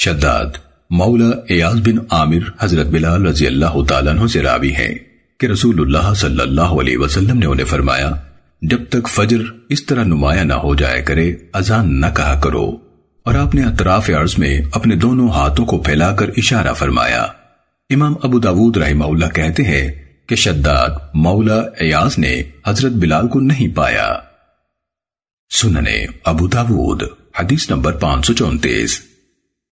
شداد مولا ایاز بن عامر حضرت بلال رضی اللہ تعالیٰ عنہ سے راوی ہیں کہ رسول اللہ صلی اللہ علیہ وسلم نے انہیں فرمایا، جب تک فجر اس طرح نمایاں نہ ہو جائے کرے، اذان نہ کہا کرو۔ اور آپ نے اطراف عرض میں اپنے دونوں ہاتھوں کو پھیلا کر اشارہ فرمایا۔ امام ابو داود رحمہ اللہ کہتے ہیں کہ شداد مولا ایاز نے حضرت بلال کو نہیں پایا۔ سننے ابو داود، حدیث نمبر پانچ سو چونتیس۔